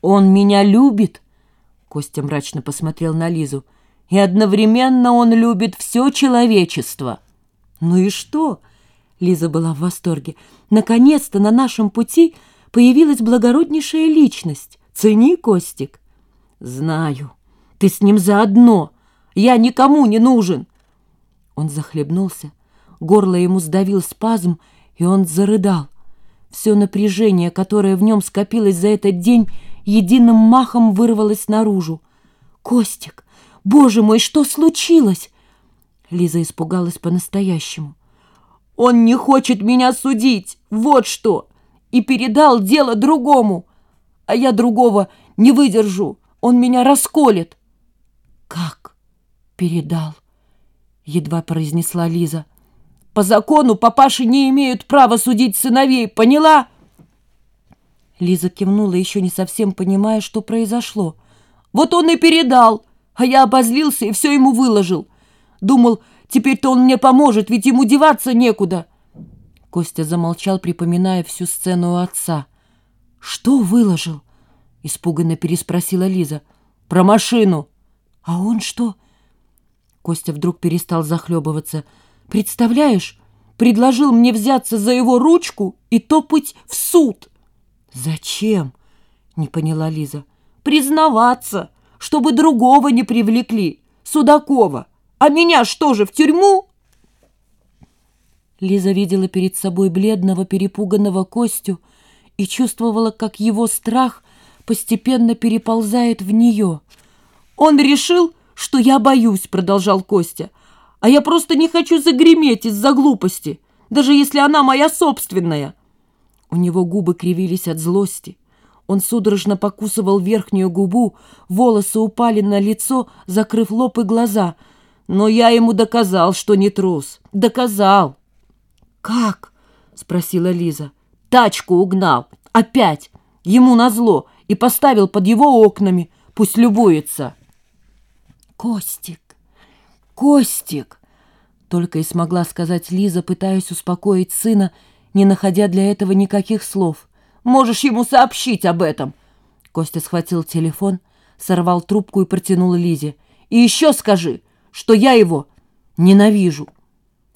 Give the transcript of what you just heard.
Он меня любит?» Костя мрачно посмотрел на Лизу. «И одновременно он любит все человечество». «Ну и что?» Лиза была в восторге. «Наконец-то на нашем пути появилась благороднейшая личность. Цени, Костик». «Знаю. Ты с ним заодно. Я никому не нужен». Он захлебнулся. Горло ему сдавил спазм, и он зарыдал. Все напряжение, которое в нем скопилось за этот день, единым махом вырвалось наружу. «Костик, боже мой, что случилось?» Лиза испугалась по-настоящему. «Он не хочет меня судить, вот что! И передал дело другому, а я другого не выдержу, он меня расколет!» «Как передал?» — едва произнесла Лиза. «По закону папаши не имеют права судить сыновей, поняла?» Лиза кивнула, еще не совсем понимая, что произошло. «Вот он и передал, а я обозлился и все ему выложил. Думал, теперь-то он мне поможет, ведь ему деваться некуда». Костя замолчал, припоминая всю сцену у отца. «Что выложил?» — испуганно переспросила Лиза. «Про машину». «А он что?» Костя вдруг перестал захлебываться. «Представляешь, предложил мне взяться за его ручку и топать в суд». «Зачем?» — не поняла Лиза. «Признаваться, чтобы другого не привлекли, Судакова. А меня что же, в тюрьму?» Лиза видела перед собой бледного, перепуганного Костю и чувствовала, как его страх постепенно переползает в нее. «Он решил, что я боюсь», — продолжал Костя. «А я просто не хочу загреметь из-за глупости, даже если она моя собственная». У него губы кривились от злости. Он судорожно покусывал верхнюю губу, волосы упали на лицо, закрыв лоб и глаза. Но я ему доказал, что не трус. Доказал. «Как?» — спросила Лиза. «Тачку угнал. Опять. Ему назло. И поставил под его окнами. Пусть любуется». «Костик! Костик!» Только и смогла сказать Лиза, пытаясь успокоить сына, — не находя для этого никаких слов. «Можешь ему сообщить об этом!» Костя схватил телефон, сорвал трубку и протянул Лизе. «И еще скажи, что я его ненавижу!»